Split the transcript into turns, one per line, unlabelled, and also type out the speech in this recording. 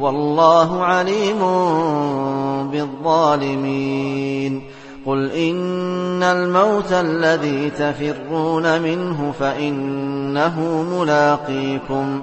والله عليم بالظالمين. قل إن الموت الذي تفرون منه فإنه ملاقيكم.